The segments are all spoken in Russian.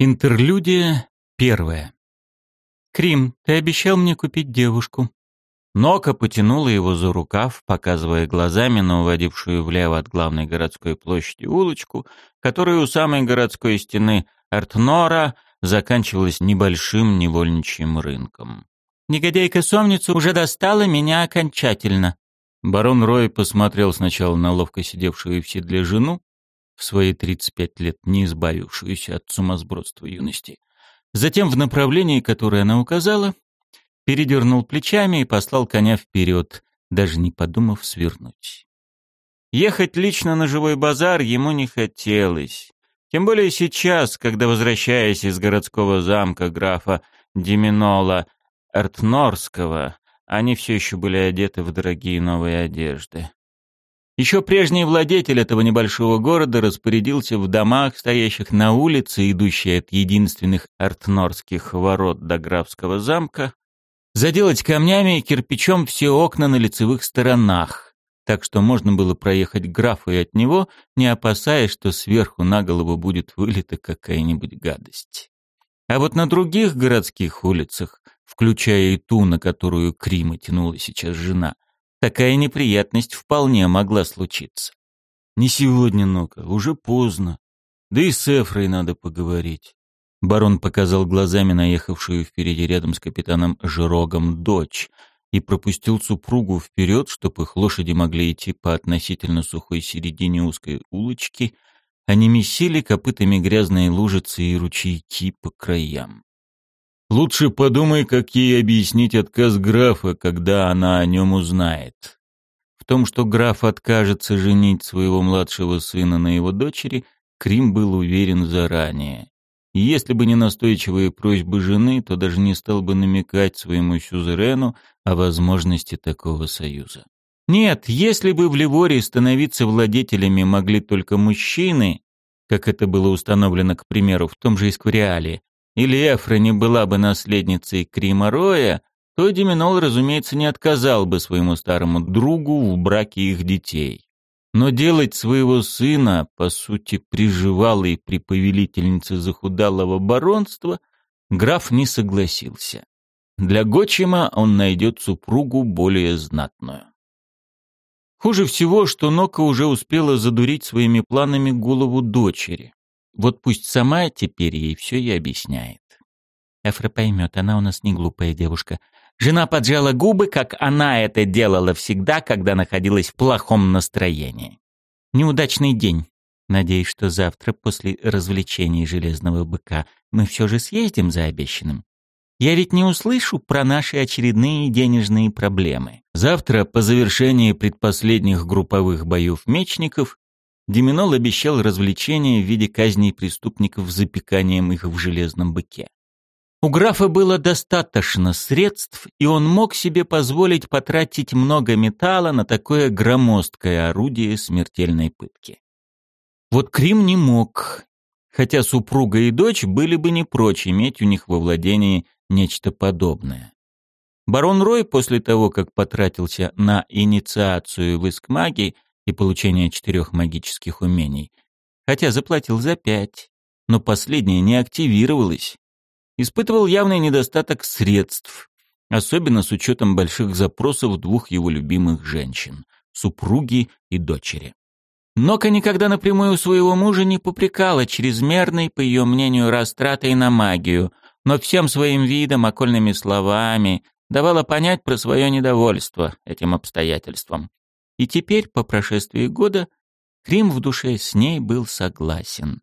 Интерлюдия первая. «Крим, ты обещал мне купить девушку». Нока потянула его за рукав, показывая глазами на уводившую влево от главной городской площади улочку, которая у самой городской стены Артнора заканчивалась небольшим невольничьим рынком. «Негодяйка-сомница уже достала меня окончательно». Барон Рой посмотрел сначала на ловко сидевшую в седле жену, в свои 35 лет не избавившуюся от сумасбродства юности. Затем в направлении, которое она указала, передернул плечами и послал коня вперед, даже не подумав свернуть. Ехать лично на живой базар ему не хотелось. Тем более сейчас, когда, возвращаясь из городского замка графа Деминола Эртнорского, они все еще были одеты в дорогие новые одежды. Еще прежний владетель этого небольшого города распорядился в домах, стоящих на улице, идущей от единственных артнорских ворот до графского замка, заделать камнями и кирпичом все окна на лицевых сторонах, так что можно было проехать графу и от него, не опасаясь, что сверху на голову будет вылита какая-нибудь гадость. А вот на других городских улицах, включая и ту, на которую Крима тянула сейчас жена, такая неприятность вполне могла случиться. Не сегодня, Нока, уже поздно. Да и с Эфрой надо поговорить. Барон показал глазами наехавшую впереди рядом с капитаном Жирогом дочь и пропустил супругу вперед, чтобы их лошади могли идти по относительно сухой середине узкой улочки, а не месили копытами грязные лужицы и ручейки по краям. Лучше подумай, как ей объяснить отказ графа, когда она о нем узнает. В том, что граф откажется женить своего младшего сына на его дочери, Крим был уверен заранее. И если бы не настойчивые просьбы жены, то даже не стал бы намекать своему сюзерену о возможности такого союза. Нет, если бы в Ливории становиться владетелями могли только мужчины, как это было установлено, к примеру, в том же Искуриале, или Эфра не была бы наследницей Кримароя, то Диминол, разумеется, не отказал бы своему старому другу в браке их детей. Но делать своего сына, по сути, приживалой при повелительнице захудалого баронства, граф не согласился. Для Гочима он найдет супругу более знатную. Хуже всего, что Нока уже успела задурить своими планами голову дочери. Вот пусть сама теперь ей все и объясняет. Эфра поймет, она у нас не глупая девушка. Жена поджала губы, как она это делала всегда, когда находилась в плохом настроении. Неудачный день. Надеюсь, что завтра, после развлечений Железного Быка, мы все же съездим за обещанным. Я ведь не услышу про наши очередные денежные проблемы. Завтра, по завершении предпоследних групповых боев мечников, Деминол обещал развлечения в виде казней преступников запеканием их в железном быке. У графа было достаточно средств, и он мог себе позволить потратить много металла на такое громоздкое орудие смертельной пытки. Вот Крим не мог, хотя супруга и дочь были бы не прочь иметь у них во владении нечто подобное. Барон Рой после того, как потратился на инициацию в Искмаги, и получения четырех магических умений, хотя заплатил за пять, но последнее не активировалось. Испытывал явный недостаток средств, особенно с учетом больших запросов двух его любимых женщин — супруги и дочери. Нока никогда напрямую своего мужа не попрекала чрезмерной, по ее мнению, растратой на магию, но всем своим видом, окольными словами давала понять про свое недовольство этим обстоятельством. И теперь, по прошествии года, Крим в душе с ней был согласен.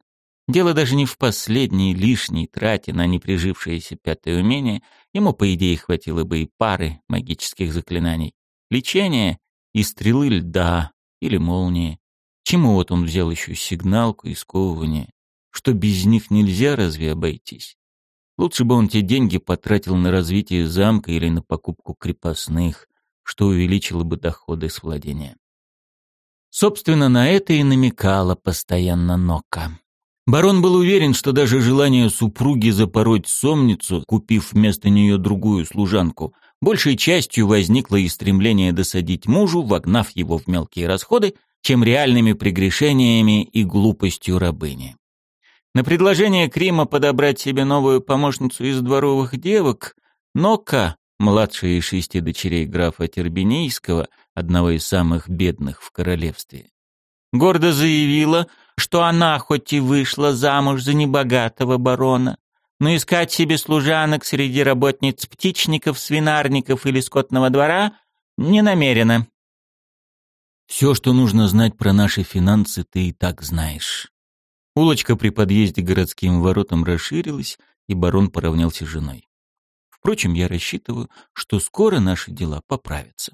Дело даже не в последней лишней трате на неприжившееся пятое умение, ему, по идее, хватило бы и пары магических заклинаний. Лечение и стрелы льда или молнии. Чему вот он взял еще сигналку и сковывание? Что без них нельзя разве обойтись? Лучше бы он те деньги потратил на развитие замка или на покупку крепостных что увеличило бы доходы с владения. Собственно, на это и намекала постоянно Нока. Барон был уверен, что даже желание супруги запороть сомницу, купив вместо нее другую служанку, большей частью возникло из стремления досадить мужу, вогнав его в мелкие расходы, чем реальными прегрешениями и глупостью рабыни. На предложение Крима подобрать себе новую помощницу из дворовых девок, Нока, младшая из шести дочерей графа Тербинейского, одного из самых бедных в королевстве, гордо заявила, что она хоть и вышла замуж за небогатого барона, но искать себе служанок среди работниц птичников, свинарников или скотного двора не намерена. «Все, что нужно знать про наши финансы, ты и так знаешь», Улочка при подъезде к городским воротам расширилась, и барон поравнялся с женой. Впрочем, я рассчитываю, что скоро наши дела поправятся.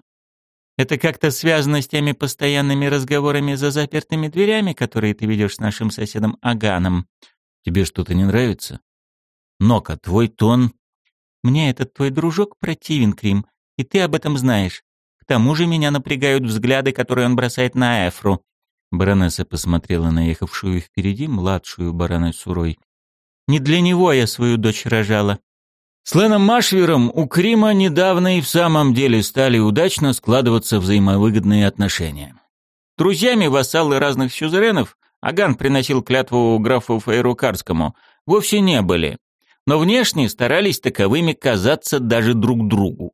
Это как-то связано с теми постоянными разговорами за запертыми дверями, которые ты ведешь с нашим соседом Аганом. Тебе что-то не нравится? Нока, твой тон... Мне этот твой дружок противен, Крим, и ты об этом знаешь. К тому же меня напрягают взгляды, которые он бросает на Эфру. Баронесса посмотрела на ехавшую впереди младшую баронессу Рой. «Не для него я свою дочь рожала». С Леном Машвером у Крима недавно и в самом деле стали удачно складываться взаимовыгодные отношения. Друзьями вассалы разных сюзеренов, Аган приносил клятву графу Фейрукарскому, вовсе не были, но внешне старались таковыми казаться даже друг другу.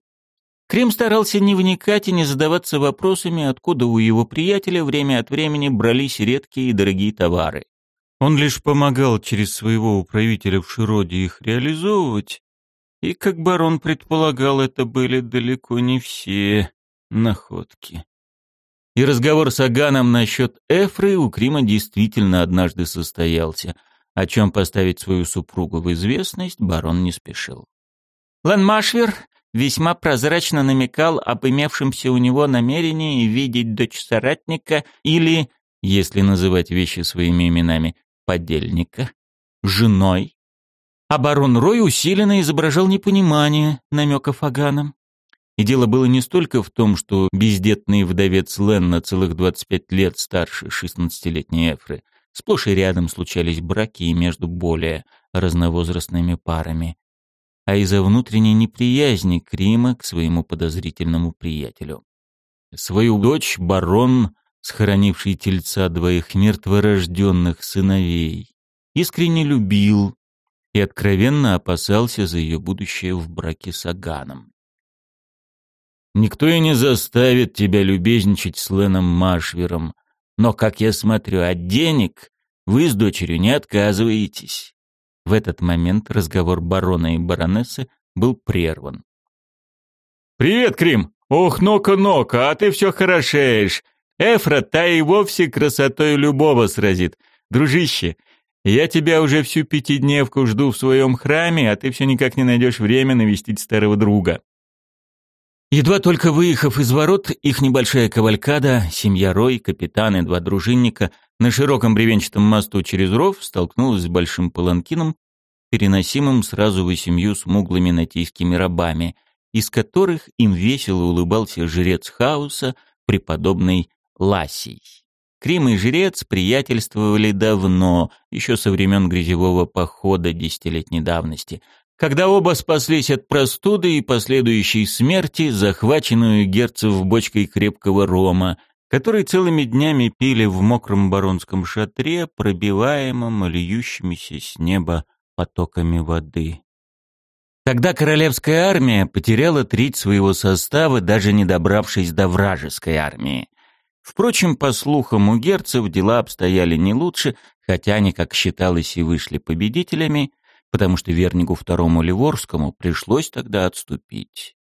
Крим старался не вникать и не задаваться вопросами, откуда у его приятеля время от времени брались редкие и дорогие товары. Он лишь помогал через своего управителя в Широде их реализовывать, и, как барон предполагал, это были далеко не все находки. И разговор с Аганом насчет Эфры у Крима действительно однажды состоялся, о чем поставить свою супругу в известность барон не спешил. Лен Машвер весьма прозрачно намекал об имевшемся у него намерении видеть дочь соратника или, если называть вещи своими именами, подельника, женой. А барон Рой усиленно изображал непонимание намеков Аганом. И дело было не столько в том, что бездетный вдовец Лен на целых 25 лет старше 16-летней Эфры, сплошь и рядом случались браки между более разновозрастными парами, а из-за внутренней неприязни Крима к своему подозрительному приятелю. Свою дочь барон, схоронивший тельца двоих мертворожденных сыновей, искренне любил и откровенно опасался за ее будущее в браке с Аганом. «Никто и не заставит тебя любезничать с Леном Машвером, но, как я смотрю, от денег вы с дочерью не отказываетесь. В этот момент разговор барона и баронессы был прерван. «Привет, Крим! Ох, Нока-Нока, а ты все хорошеешь! Эфра та и вовсе красотой любого сразит. Дружище, я тебя уже всю пятидневку жду в своем храме, а ты все никак не найдешь время навестить старого друга». Едва только выехав из ворот, их небольшая кавалькада, семья Рой, капитан и два дружинника на широком бревенчатом мосту через ров столкнулась с большим паланкином, переносимым сразу восемью смуглыми натийскими рабами, из которых им весело улыбался жрец хаоса, преподобный Ласий. Крим и жрец приятельствовали давно, еще со времен грязевого похода десятилетней давности, когда оба спаслись от простуды и последующей смерти, захваченную герцев бочкой крепкого рома, который целыми днями пили в мокром баронском шатре, пробиваемом льющимися с неба потоками воды. Тогда королевская армия потеряла треть своего состава, даже не добравшись до вражеской армии. Впрочем, по слухам, у герцев дела обстояли не лучше, хотя они, как считалось, и вышли победителями, потому что Вернигу второму Ливорскому пришлось тогда отступить.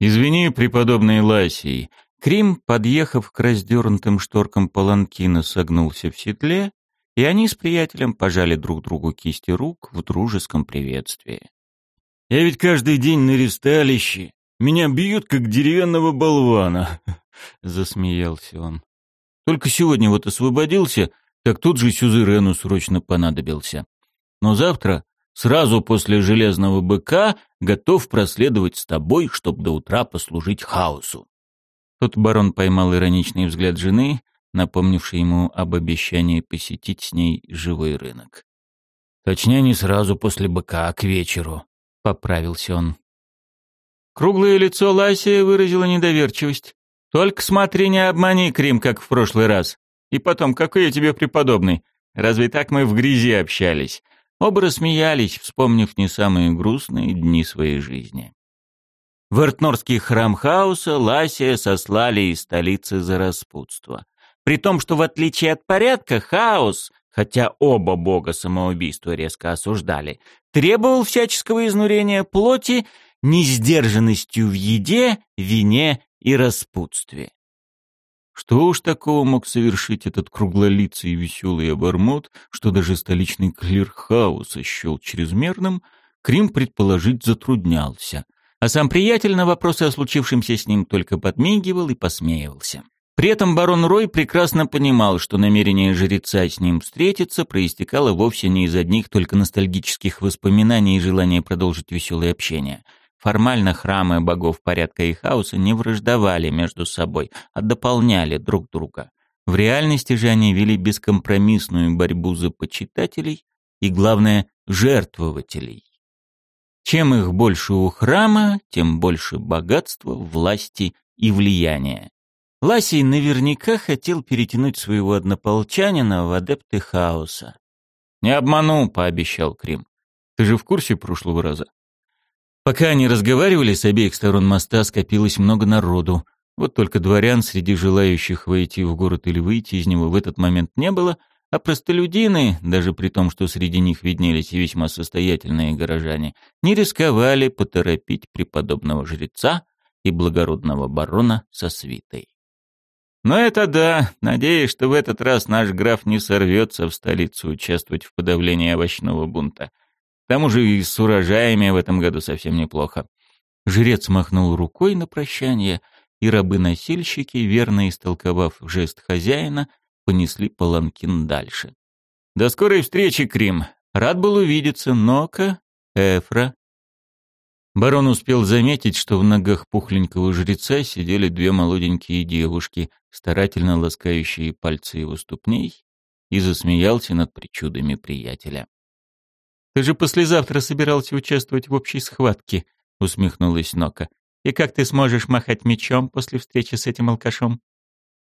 «Извини, преподобный Ласий». Крим, подъехав к раздернутым шторкам паланкина, согнулся в седле, и они с приятелем пожали друг другу кисти рук в дружеском приветствии. «Я ведь каждый день на ресталище. Меня бьют, как деревянного болвана», — засмеялся он. «Только сегодня вот освободился, так тут же Сюзерену срочно понадобился. Но завтра Сразу после железного быка готов проследовать с тобой, чтобы до утра послужить хаосу. Тут барон поймал ироничный взгляд жены, напомнивший ему об обещании посетить с ней живой рынок. Точнее, не сразу после быка, а к вечеру, — поправился он. Круглое лицо Ласия выразило недоверчивость. «Только смотри, не обмани, Крим, как в прошлый раз. И потом, какой я тебе преподобный? Разве так мы в грязи общались? Оба рассмеялись, вспомнив не самые грустные дни своей жизни. В Эртнорский храм хаоса Ласия сослали из столицы за распутство. При том, что в отличие от порядка, хаос, хотя оба бога самоубийства резко осуждали, требовал всяческого изнурения плоти несдержанностью в еде, вине и распутстве. Что уж такого мог совершить этот круглолицый и веселый обормот, что даже столичный клир хаоса счел чрезмерным, Крим предположить затруднялся, а сам приятель на вопросы о случившемся с ним только подмигивал и посмеивался. При этом барон Рой прекрасно понимал, что намерение жреца с ним встретиться проистекало вовсе не из одних только ностальгических воспоминаний и желания продолжить веселое общение – Формально храмы богов порядка и хаоса не враждовали между собой, а дополняли друг друга. В реальности же они вели бескомпромиссную борьбу за почитателей и, главное, жертвователей. Чем их больше у храма, тем больше богатства, власти и влияния. Ласий наверняка хотел перетянуть своего однополчанина в адепты хаоса. «Не обману», — пообещал Крим. «Ты же в курсе прошлого раза?» Пока они разговаривали, с обеих сторон моста скопилось много народу. Вот только дворян среди желающих войти в город или выйти из него в этот момент не было, а простолюдины, даже при том, что среди них виднелись весьма состоятельные горожане, не рисковали поторопить преподобного жреца и благородного барона со свитой. Но это да, надеюсь, что в этот раз наш граф не сорвется в столицу участвовать в подавлении овощного бунта. К тому же и с урожаями в этом году совсем неплохо. Жрец махнул рукой на прощание, и рабы-носильщики, верно истолковав жест хозяина, понесли паланкин дальше. «До скорой встречи, Крим! Рад был увидеться, но-ка, Эфра!» Барон успел заметить, что в ногах пухленького жреца сидели две молоденькие девушки, старательно ласкающие пальцы его ступней, и засмеялся над причудами приятеля. Ты же послезавтра собирался участвовать в общей схватке, усмехнулась Нока. И как ты сможешь махать мечом после встречи с этим алкашом?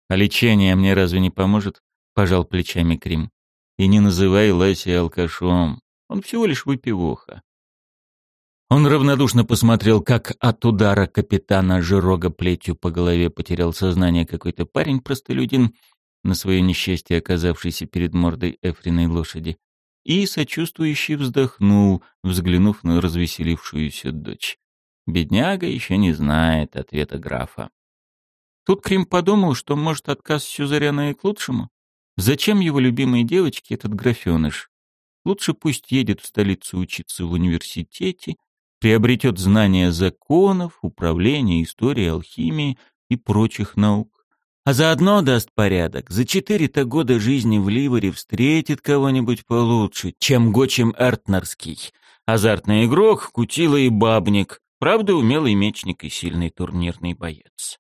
А лечение мне разве не поможет? пожал плечами Крим. И не называй Ласи алкашом. Он всего лишь выпивоха. Он равнодушно посмотрел, как от удара капитана Жирога плетью по голове потерял сознание какой-то парень-простолюдин, на свое несчастье оказавшийся перед мордой Эфриной лошади и сочувствующе вздохнул, взглянув на развеселившуюся дочь. Бедняга еще не знает ответа графа. Тут Крим подумал, что, может, отказ Сюзерена и к лучшему. Зачем его любимой девочке этот графеныш? Лучше пусть едет в столицу учиться в университете, приобретет знания законов, управления, истории, алхимии и прочих наук. А заодно даст порядок. За четыре-то года жизни в Ливере встретит кого-нибудь получше, чем Гочем Эртнерский. Азартный игрок, кутила и бабник. Правда, умелый мечник и сильный турнирный боец.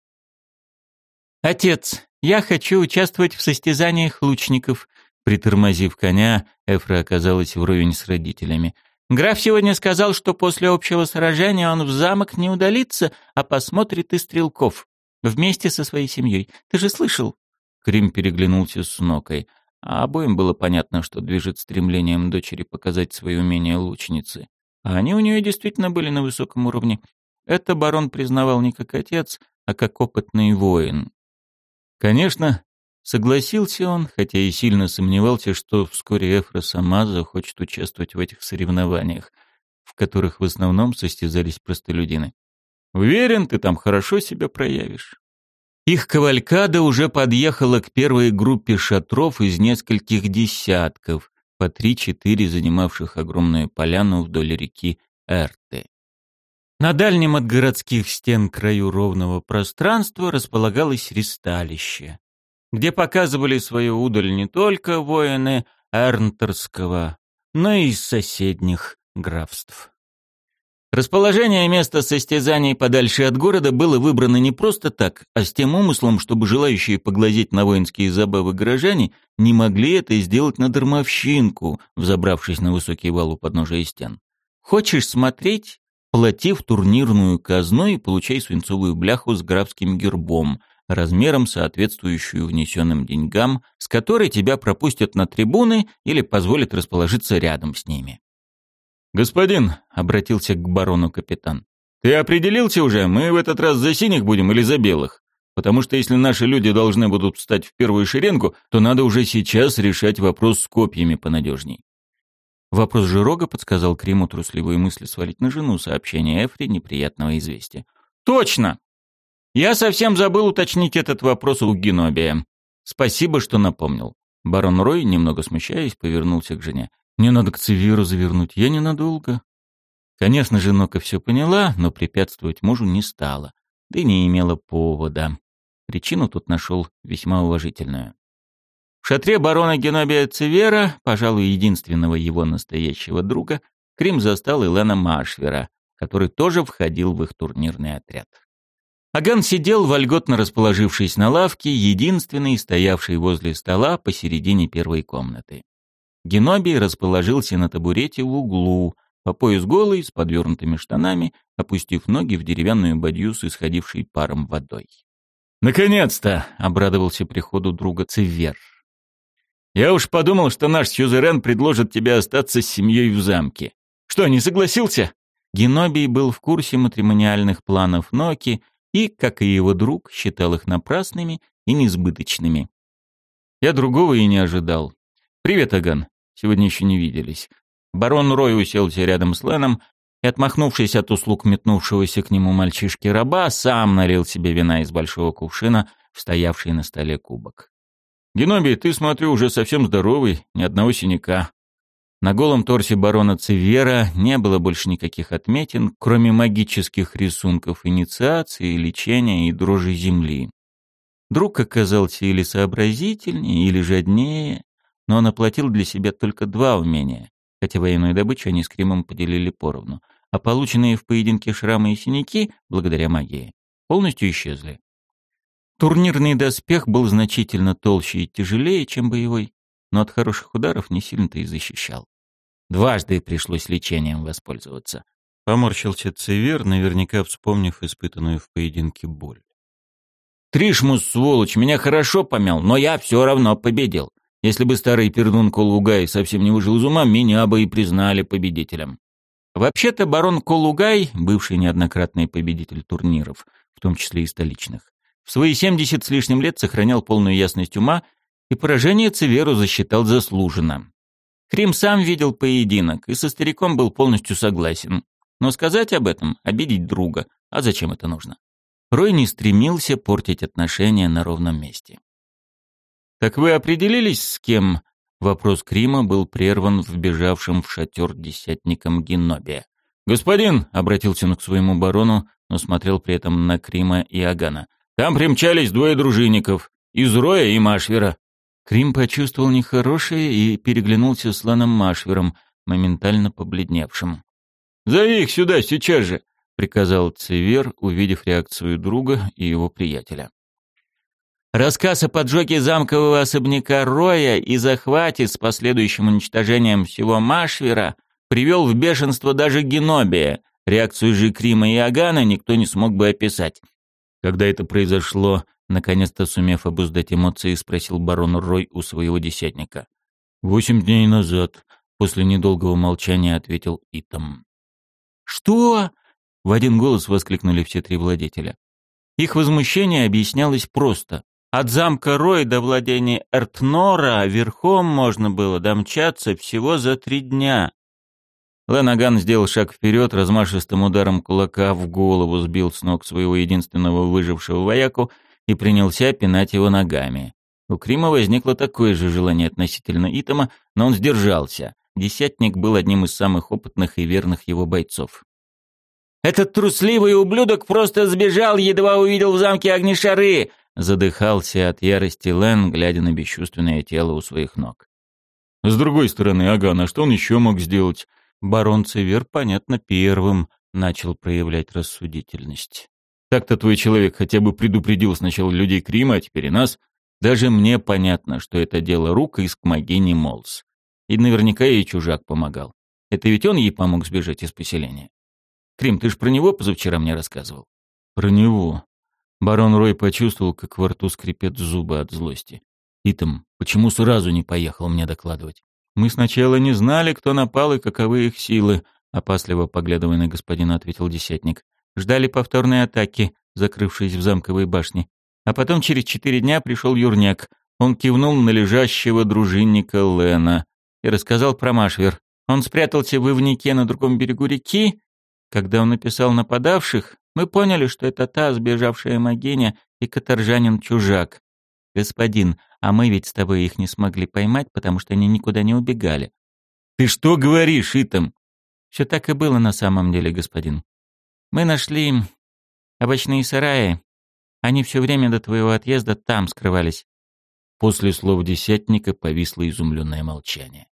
«Отец, я хочу участвовать в состязаниях лучников», Притормозив коня, Эфра оказалась вровень с родителями. «Граф сегодня сказал, что после общего сражения он в замок не удалится, а посмотрит и стрелков. Вместе со своей семьей. Ты же слышал?» Крим переглянулся с Нокой. А обоим было понятно, что движет стремлением дочери показать свои умения лучницы. А они у нее действительно были на высоком уровне. Это барон признавал не как отец, а как опытный воин. Конечно, согласился он, хотя и сильно сомневался, что вскоре Эфра сама захочет участвовать в этих соревнованиях, в которых в основном состязались простолюдины. Уверен, ты там хорошо себя проявишь. Их кавалькада уже подъехала к первой группе шатров из нескольких десятков, по три-четыре занимавших огромную поляну вдоль реки Эрты. На дальнем от городских стен краю ровного пространства располагалось ристалище, где показывали свою удаль не только воины Эрнтерского, но и из соседних графств. Расположение места состязаний подальше от города было выбрано не просто так, а с тем умыслом, чтобы желающие поглазеть на воинские забавы горожане не могли это сделать на дармовщинку, взобравшись на высокий вал у подножия стен. Хочешь смотреть? Плати в турнирную казну и получай свинцовую бляху с графским гербом, размером соответствующую внесенным деньгам, с которой тебя пропустят на трибуны или позволят расположиться рядом с ними. «Господин», — обратился к барону капитан, — «ты определился уже, мы в этот раз за синих будем или за белых? Потому что если наши люди должны будут встать в первую шеренгу, то надо уже сейчас решать вопрос с копьями понадежней». Вопрос Жирога подсказал Криму трусливые мысли свалить на жену сообщение Эфри неприятного известия. «Точно! Я совсем забыл уточнить этот вопрос у Генобия. Спасибо, что напомнил». Барон Рой, немного смущаясь, повернулся к жене. Мне надо к Цивиру завернуть, я ненадолго. Конечно же, Нока все поняла, но препятствовать мужу не стала, да и не имела повода. Причину тут нашел весьма уважительную. В шатре барона Генобия Цивера, пожалуй, единственного его настоящего друга, Крим застал Илена Машвера, который тоже входил в их турнирный отряд. Аган сидел, вольготно расположившись на лавке, единственный, стоявший возле стола посередине первой комнаты. Генобий расположился на табурете в углу, по пояс голый, с подвернутыми штанами, опустив ноги в деревянную бадью с исходившей паром водой. «Наконец-то!» — обрадовался приходу друга Цивер. «Я уж подумал, что наш сюзерен предложит тебе остаться с семьей в замке. Что, не согласился?» Генобий был в курсе матримониальных планов Ноки и, как и его друг, считал их напрасными и несбыточными. Я другого и не ожидал. «Привет, Аган. Сегодня еще не виделись. Барон Рой уселся рядом с Леном и, отмахнувшись от услуг метнувшегося к нему мальчишки-раба, сам налил себе вина из большого кувшина, стоявший на столе кубок. «Генобий, ты, смотрю, уже совсем здоровый, ни одного синяка». На голом торсе барона Цивера не было больше никаких отметин, кроме магических рисунков инициации, лечения и дрожи земли. Друг оказался или сообразительнее, или жаднее, но он оплатил для себя только два умения, хотя военную добычу они с Кримом поделили поровну, а полученные в поединке шрамы и синяки, благодаря магии, полностью исчезли. Турнирный доспех был значительно толще и тяжелее, чем боевой, но от хороших ударов не сильно-то и защищал. Дважды пришлось лечением воспользоваться. Поморщился Цивер, наверняка вспомнив испытанную в поединке боль. Тришмус, сволочь, меня хорошо помял, но я все равно победил. Если бы старый пердун Колугай совсем не выжил из ума, меня бы и признали победителем. Вообще-то барон Колугай, бывший неоднократный победитель турниров, в том числе и столичных, в свои 70 с лишним лет сохранял полную ясность ума и поражение Цеверу засчитал заслуженно. Крим сам видел поединок и со стариком был полностью согласен. Но сказать об этом — обидеть друга. А зачем это нужно? Рой не стремился портить отношения на ровном месте. «Так вы определились с кем?» Вопрос Крима был прерван вбежавшим в шатер десятником Генобия. «Господин!» — обратился он к своему барону, но смотрел при этом на Крима и Агана. «Там примчались двое дружинников, из Роя и Машвера». Крим почувствовал нехорошее и переглянулся с Ланом Машвером, моментально побледневшим. «Зови их сюда сейчас же!» — приказал Цивер, увидев реакцию друга и его приятеля. Рассказ о поджоге замкового особняка Роя и захвате с последующим уничтожением всего Машвера привел в бешенство даже Генобия. Реакцию же Крима и Агана никто не смог бы описать. Когда это произошло, наконец-то сумев обуздать эмоции, спросил барон Рой у своего десятника. «Восемь дней назад», — после недолгого молчания ответил Итам. «Что?» — в один голос воскликнули все три владетеля. Их возмущение объяснялось просто. От замка Рой до владений Эртнора верхом можно было домчаться всего за три дня. Ленаган сделал шаг вперед, размашистым ударом кулака в голову сбил с ног своего единственного выжившего вояку и принялся пинать его ногами. У Крима возникло такое же желание относительно Итама, но он сдержался. Десятник был одним из самых опытных и верных его бойцов. «Этот трусливый ублюдок просто сбежал, едва увидел в замке огнешары!» Задыхался от ярости Лен, глядя на бесчувственное тело у своих ног. С другой стороны, ага, на что он еще мог сделать? Барон Цевер, понятно, первым начал проявлять рассудительность. Так-то твой человек хотя бы предупредил сначала людей Крима, а теперь и нас. Даже мне понятно, что это дело рук из Кмагини Молс. И наверняка ей чужак помогал. Это ведь он ей помог сбежать из поселения. Крим, ты ж про него позавчера мне рассказывал? Про него. Барон Рой почувствовал, как во рту скрипят зубы от злости. «Итам, почему сразу не поехал мне докладывать?» «Мы сначала не знали, кто напал и каковы их силы», — опасливо поглядывая на господина, ответил десятник. «Ждали повторной атаки, закрывшись в замковой башне. А потом через четыре дня пришел Юрняк. Он кивнул на лежащего дружинника Лена и рассказал про Машвер. Он спрятался в Ивнике на другом берегу реки. Когда он написал нападавших, мы поняли, что это та сбежавшая могиня и каторжанин-чужак. Господин, а мы ведь с тобой их не смогли поймать, потому что они никуда не убегали. Ты что говоришь, Итам? Все так и было на самом деле, господин. Мы нашли овощные сараи. Они все время до твоего отъезда там скрывались. После слов десятника повисло изумленное молчание.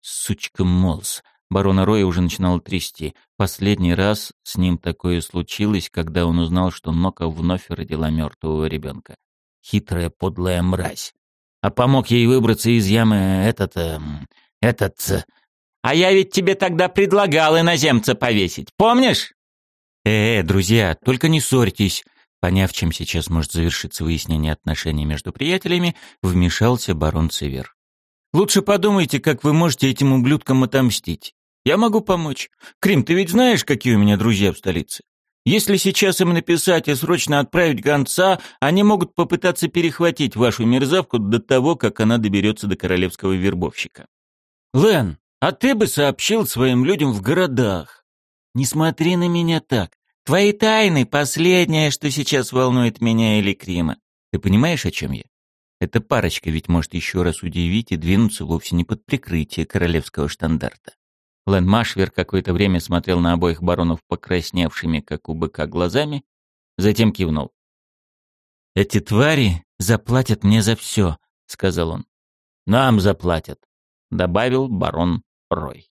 Сучка Молс. Барона Роя уже начинал трясти. Последний раз с ним такое случилось, когда он узнал, что Нока вновь родила мертвого ребенка. Хитрая подлая мразь. А помог ей выбраться из ямы этот... Э, этот... Э... А я ведь тебе тогда предлагал иноземца повесить, помнишь? Э, -э друзья, только не ссорьтесь. Поняв, чем сейчас может завершиться выяснение отношений между приятелями, вмешался барон Цивер. Лучше подумайте, как вы можете этим ублюдкам отомстить. Я могу помочь. Крим, ты ведь знаешь, какие у меня друзья в столице? Если сейчас им написать и срочно отправить гонца, они могут попытаться перехватить вашу мерзавку до того, как она доберется до королевского вербовщика. Лен, а ты бы сообщил своим людям в городах. Не смотри на меня так. Твои тайны — последнее, что сейчас волнует меня или Крима. Ты понимаешь, о чем я? Эта парочка ведь может еще раз удивить и двинуться вовсе не под прикрытие королевского штандарта. Лэн Машвер какое-то время смотрел на обоих баронов покрасневшими, как у быка, глазами, затем кивнул. «Эти твари заплатят мне за все», — сказал он. «Нам заплатят», — добавил барон Рой.